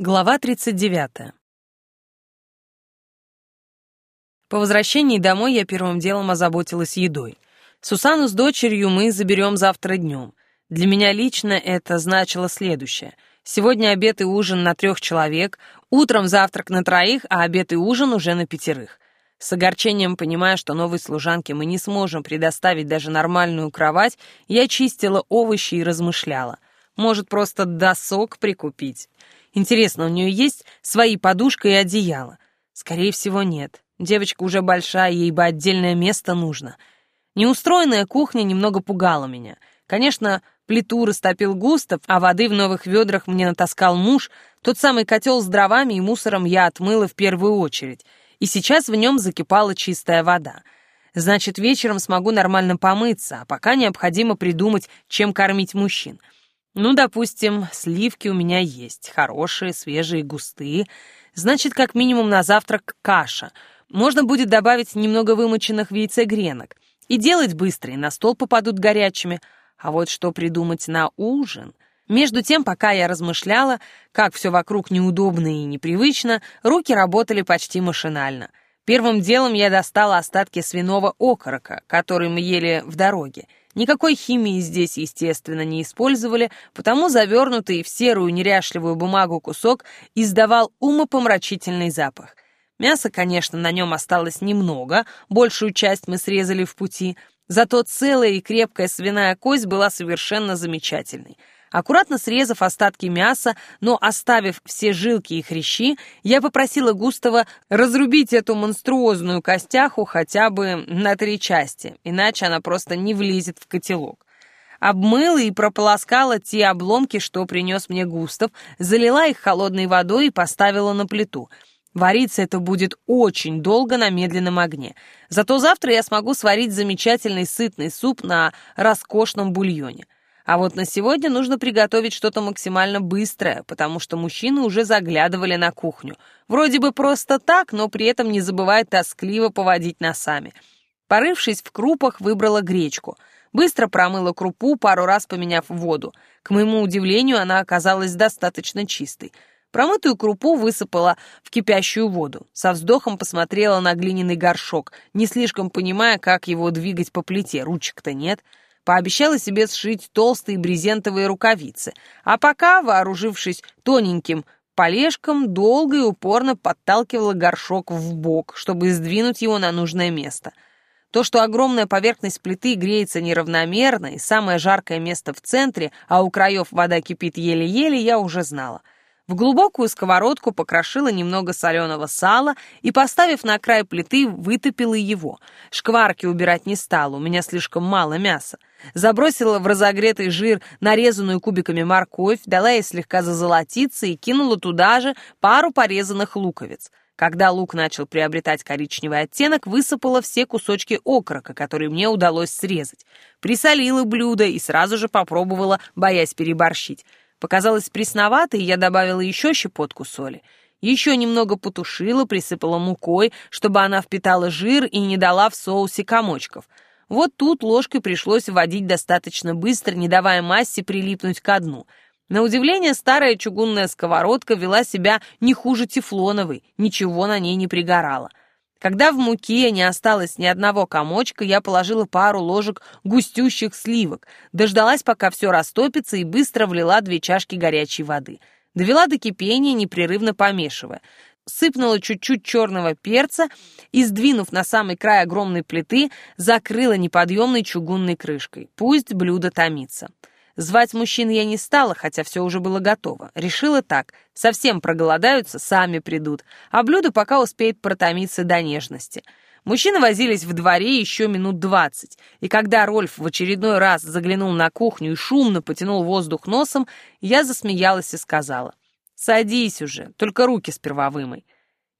Глава 39. По возвращении домой я первым делом озаботилась едой. Сусану с дочерью мы заберем завтра днем. Для меня лично это значило следующее. Сегодня обед и ужин на трех человек, утром завтрак на троих, а обед и ужин уже на пятерых. С огорчением понимая, что новой служанке мы не сможем предоставить даже нормальную кровать, я чистила овощи и размышляла. Может, просто досок прикупить? Интересно, у нее есть свои подушка и одеяло? Скорее всего, нет. Девочка уже большая, ей бы отдельное место нужно. Неустроенная кухня немного пугала меня. Конечно, плиту растопил Густав, а воды в новых ведрах мне натаскал муж. Тот самый котел с дровами и мусором я отмыла в первую очередь. И сейчас в нем закипала чистая вода. Значит, вечером смогу нормально помыться, а пока необходимо придумать, чем кормить мужчин — ну, допустим, сливки у меня есть, хорошие, свежие, густые. Значит, как минимум на завтрак каша. Можно будет добавить немного вымоченных в яйце гренок. И делать быстро, и на стол попадут горячими. А вот что придумать на ужин? Между тем, пока я размышляла, как все вокруг неудобно и непривычно, руки работали почти машинально. Первым делом я достала остатки свиного окорока, который мы ели в дороге. Никакой химии здесь, естественно, не использовали, потому завернутый в серую неряшливую бумагу кусок издавал умопомрачительный запах. Мяса, конечно, на нем осталось немного, большую часть мы срезали в пути, зато целая и крепкая свиная кость была совершенно замечательной — Аккуратно срезав остатки мяса, но оставив все жилки и хрящи, я попросила Густава разрубить эту монструозную костяху хотя бы на три части, иначе она просто не влезет в котелок. Обмыла и прополоскала те обломки, что принес мне Густав, залила их холодной водой и поставила на плиту. Вариться это будет очень долго на медленном огне. Зато завтра я смогу сварить замечательный сытный суп на роскошном бульоне. А вот на сегодня нужно приготовить что-то максимально быстрое, потому что мужчины уже заглядывали на кухню. Вроде бы просто так, но при этом не забывая тоскливо поводить носами. Порывшись в крупах, выбрала гречку. Быстро промыла крупу, пару раз поменяв воду. К моему удивлению, она оказалась достаточно чистой. Промытую крупу высыпала в кипящую воду. Со вздохом посмотрела на глиняный горшок, не слишком понимая, как его двигать по плите, ручек-то нет — Пообещала себе сшить толстые брезентовые рукавицы, а пока, вооружившись тоненьким полежком, долго и упорно подталкивала горшок в бок, чтобы сдвинуть его на нужное место. То, что огромная поверхность плиты греется неравномерно и самое жаркое место в центре, а у краев вода кипит еле-еле, я уже знала — в глубокую сковородку покрошила немного соленого сала и, поставив на край плиты, вытопила его. Шкварки убирать не стала, у меня слишком мало мяса. Забросила в разогретый жир нарезанную кубиками морковь, дала ей слегка зазолотиться и кинула туда же пару порезанных луковиц. Когда лук начал приобретать коричневый оттенок, высыпала все кусочки окорока, которые мне удалось срезать. Присолила блюдо и сразу же попробовала, боясь переборщить. Показалось пресновато, и я добавила еще щепотку соли. Еще немного потушила, присыпала мукой, чтобы она впитала жир и не дала в соусе комочков. Вот тут ложкой пришлось вводить достаточно быстро, не давая массе прилипнуть ко дну. На удивление, старая чугунная сковородка вела себя не хуже тефлоновой, ничего на ней не пригорало. Когда в муке не осталось ни одного комочка, я положила пару ложек густющих сливок, дождалась, пока все растопится, и быстро влила две чашки горячей воды. Довела до кипения, непрерывно помешивая. Сыпнула чуть-чуть черного перца и, сдвинув на самый край огромной плиты, закрыла неподъемной чугунной крышкой. Пусть блюдо томится. Звать мужчин я не стала, хотя все уже было готово. Решила так, совсем проголодаются, сами придут, а блюдо пока успеет протомиться до нежности. Мужчины возились в дворе еще минут двадцать, и когда Рольф в очередной раз заглянул на кухню и шумно потянул воздух носом, я засмеялась и сказала, «Садись уже, только руки сперва вымой».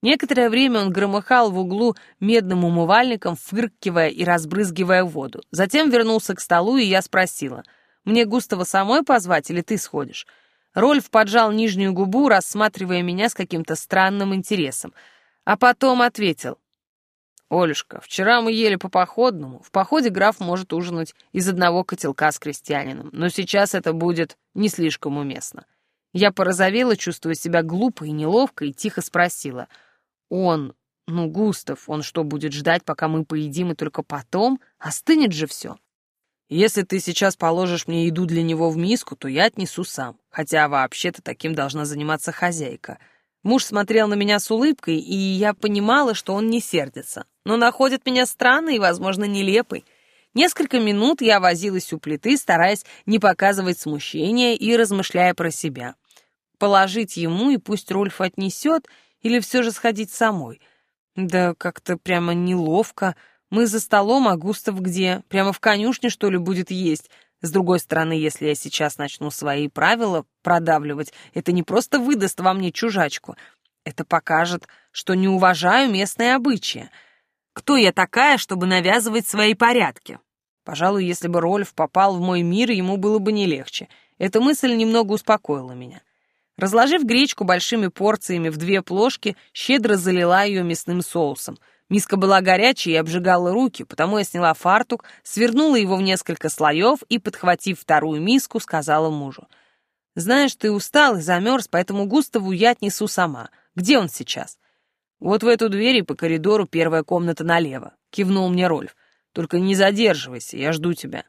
Некоторое время он громыхал в углу медным умывальником, фыркивая и разбрызгивая воду. Затем вернулся к столу, и я спросила — мне Густава самой позвать или ты сходишь?» Рольф поджал нижнюю губу, рассматривая меня с каким-то странным интересом, а потом ответил. «Олюшка, вчера мы ели по походному. В походе граф может ужинать из одного котелка с крестьянином, но сейчас это будет не слишком уместно». Я порозовела, чувствуя себя глупо и неловко, и тихо спросила. «Он, ну, Густав, он что, будет ждать, пока мы поедим, и только потом? Остынет же все?» «Если ты сейчас положишь мне еду для него в миску, то я отнесу сам, хотя вообще-то таким должна заниматься хозяйка». Муж смотрел на меня с улыбкой, и я понимала, что он не сердится, но находит меня странной и, возможно, нелепой. Несколько минут я возилась у плиты, стараясь не показывать смущения и размышляя про себя. Положить ему, и пусть Рольф отнесет, или все же сходить самой. Да как-то прямо неловко. Мы за столом, а Густав где? Прямо в конюшне, что ли, будет есть? С другой стороны, если я сейчас начну свои правила продавливать, это не просто выдаст во мне чужачку. Это покажет, что не уважаю местные обычаи. Кто я такая, чтобы навязывать свои порядки? Пожалуй, если бы Рольф попал в мой мир, ему было бы не легче. Эта мысль немного успокоила меня. Разложив гречку большими порциями в две плошки, щедро залила ее мясным соусом. Миска была горячей и обжигала руки, потому я сняла фартук, свернула его в несколько слоев и, подхватив вторую миску, сказала мужу. «Знаешь, ты устал и замерз, поэтому Густаву я отнесу сама. Где он сейчас?» «Вот в эту дверь и по коридору первая комната налево», — кивнул мне Рольф. «Только не задерживайся, я жду тебя».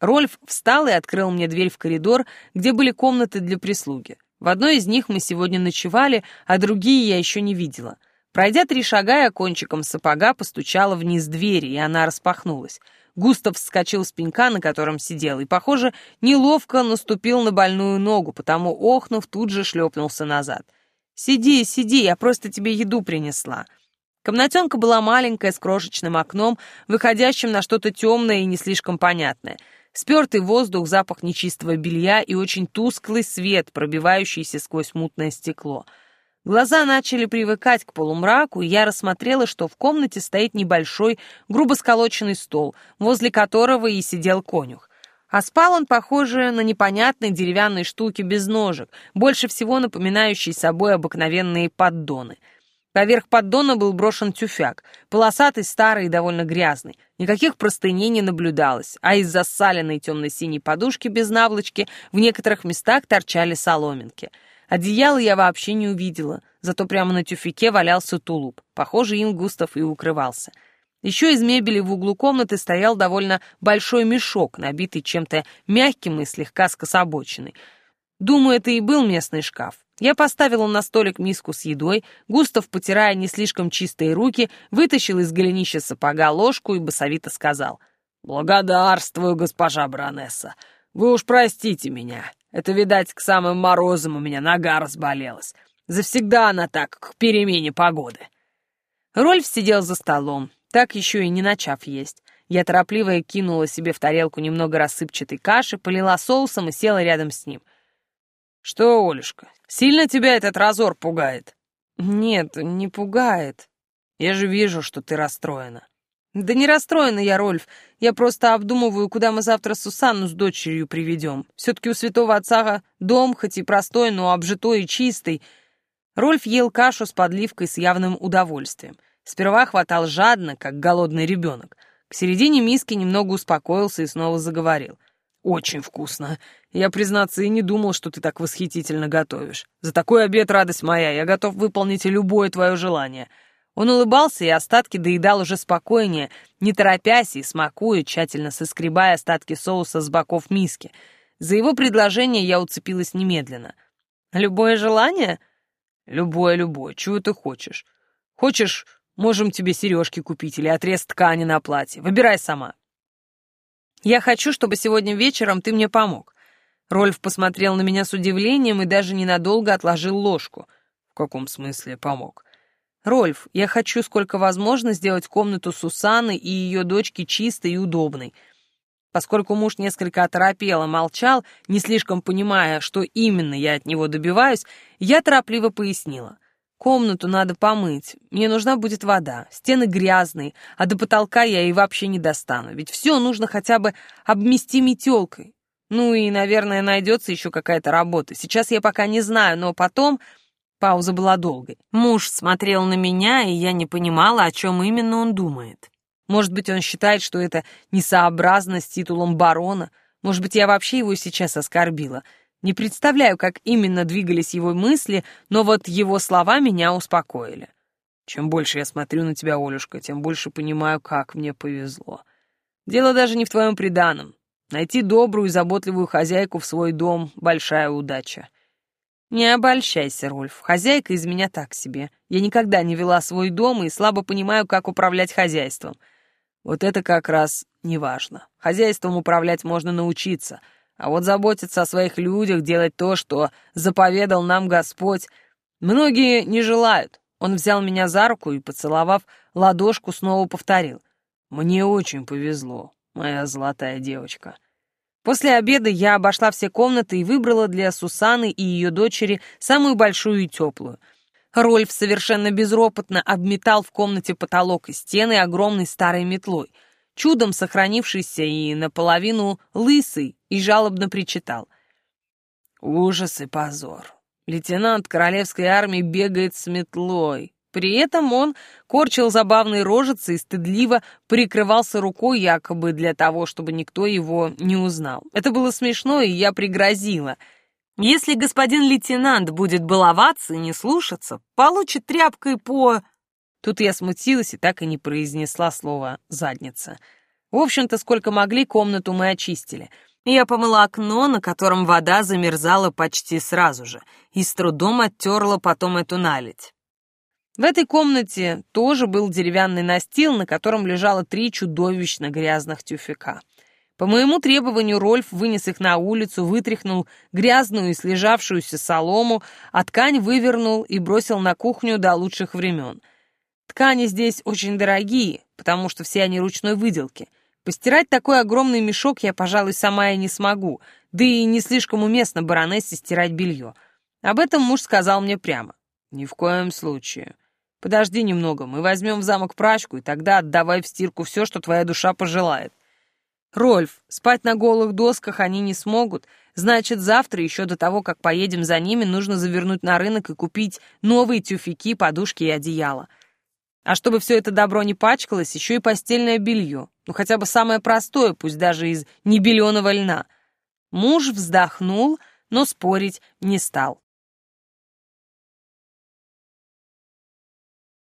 Рольф встал и открыл мне дверь в коридор, где были комнаты для прислуги. В одной из них мы сегодня ночевали, а другие я еще не видела. Пройдя три шага, я кончиком сапога постучала вниз двери, и она распахнулась. Густав вскочил с пенька, на котором сидел, и, похоже, неловко наступил на больную ногу, потому, охнув, тут же шлепнулся назад. «Сиди, сиди, я просто тебе еду принесла». Комнатенка была маленькая, с крошечным окном, выходящим на что-то темное и не слишком понятное — Спертый воздух, запах нечистого белья и очень тусклый свет, пробивающийся сквозь мутное стекло. Глаза начали привыкать к полумраку, и я рассмотрела, что в комнате стоит небольшой, грубо сколоченный стол, возле которого и сидел конюх. А спал он, похоже, на непонятной деревянной штуке без ножек, больше всего напоминающей собой обыкновенные поддоны — Поверх поддона был брошен тюфяк, полосатый, старый и довольно грязный. Никаких простыней не наблюдалось, а из засаленной темно-синей подушки без наволочки в некоторых местах торчали соломинки. Одеяло я вообще не увидела, зато прямо на тюфяке валялся тулуп. Похоже, им Густав и укрывался. Еще из мебели в углу комнаты стоял довольно большой мешок, набитый чем-то мягким и слегка скособоченный. Думаю, это и был местный шкаф. Я поставила на столик миску с едой, Густав, потирая не слишком чистые руки, вытащил из голенища сапога ложку и басовито сказал. «Благодарствую, госпожа баронесса. Вы уж простите меня. Это, видать, к самым морозам у меня нога разболелась. Завсегда она так, к перемене погоды». Рольф сидел за столом, так еще и не начав есть. Я торопливо кинула себе в тарелку немного рассыпчатой каши, полила соусом и села рядом с ним — «Что, Олюшка, сильно тебя этот разор пугает?» «Нет, не пугает. Я же вижу, что ты расстроена». «Да не расстроена я, Рольф. Я просто обдумываю, куда мы завтра Сусанну с дочерью приведем. Все-таки у святого отца дом, хоть и простой, но обжитой и чистый». Рольф ел кашу с подливкой с явным удовольствием. Сперва хватал жадно, как голодный ребенок. К середине миски немного успокоился и снова заговорил. «Очень вкусно. Я, признаться, и не думал, что ты так восхитительно готовишь. За такой обед, радость моя, я готов выполнить любое твое желание». Он улыбался и остатки доедал уже спокойнее, не торопясь и смакуя, тщательно соскребая остатки соуса с боков миски. За его предложение я уцепилась немедленно. «Любое желание?» «Любое, любое. Чего ты хочешь? Хочешь, можем тебе сережки купить или отрез ткани на платье. Выбирай сама». Я хочу, чтобы сегодня вечером ты мне помог». Рольф посмотрел на меня с удивлением и даже ненадолго отложил ложку. «В каком смысле помог?» «Рольф, я хочу, сколько возможно, сделать комнату Сусаны и ее дочки чистой и удобной». Поскольку муж несколько оторопел и молчал, не слишком понимая, что именно я от него добиваюсь, я торопливо пояснила. Комнату надо помыть. Мне нужна будет вода. Стены грязные, а до потолка я и вообще не достану. Ведь все нужно хотя бы обмести метелкой. Ну и, наверное, найдется еще какая-то работа. Сейчас я пока не знаю, но потом... Пауза была долгой. Муж смотрел на меня, и я не понимала, о чем именно он думает. Может быть, он считает, что это несообразно с титулом барона. Может быть, я вообще его сейчас оскорбила. Не представляю, как именно двигались его мысли, но вот его слова меня успокоили. Чем больше я смотрю на тебя, Олюшка, тем больше понимаю, как мне повезло. Дело даже не в твоем приданом. Найти добрую и заботливую хозяйку в свой дом — большая удача. Не обольщайся, Рольф, хозяйка из меня так себе. Я никогда не вела свой дом и слабо понимаю, как управлять хозяйством. Вот это как раз неважно. Хозяйством управлять можно научиться — а вот заботиться о своих людях, делать то, что заповедал нам Господь, многие не желают. Он взял меня за руку и, поцеловав ладошку, снова повторил. «Мне очень повезло, моя золотая девочка». После обеда я обошла все комнаты и выбрала для Сусаны и ее дочери самую большую и теплую. Рольф совершенно безропотно обметал в комнате потолок и стены огромной старой метлой — чудом сохранившийся и наполовину лысый, и жалобно причитал. «Ужас и позор. Лейтенант королевской армии бегает с метлой». При этом он корчил забавные рожицы и стыдливо прикрывался рукой якобы для того, чтобы никто его не узнал. Это было смешно, и я пригрозила. Если господин лейтенант будет баловаться и не слушаться, получит тряпкой по... Тут я смутилась и так и не произнесла слово «задница». В общем-то, сколько могли, комнату мы очистили. Я помыла окно, на котором вода замерзала почти сразу же, и с трудом оттерла потом эту наледь. В этой комнате тоже был деревянный настил, на котором лежало три чудовищно грязных тюфяка. По моему требованию Рольф вынес их на улицу, вытряхнул грязную и слежавшуюся солому, а ткань вывернул и бросил на кухню до лучших времен — Ткани здесь очень дорогие, потому что все они ручной выделки. Постирать такой огромный мешок я, пожалуй, сама и не смогу, да и не слишком уместно баронессе стирать белье. Об этом муж сказал мне прямо. Ни в коем случае. Подожди немного, мы возьмем в замок прачку, и тогда отдавай в стирку все, что твоя душа пожелает. Рольф, спать на голых досках они не смогут, значит, завтра, еще до того, как поедем за ними, нужно завернуть на рынок и купить новые тюфяки, подушки и одеяла. А чтобы все это добро не пачкалось, еще и постельное белье. Ну, хотя бы самое простое, пусть даже из небеленого льна. Муж вздохнул, но спорить не стал.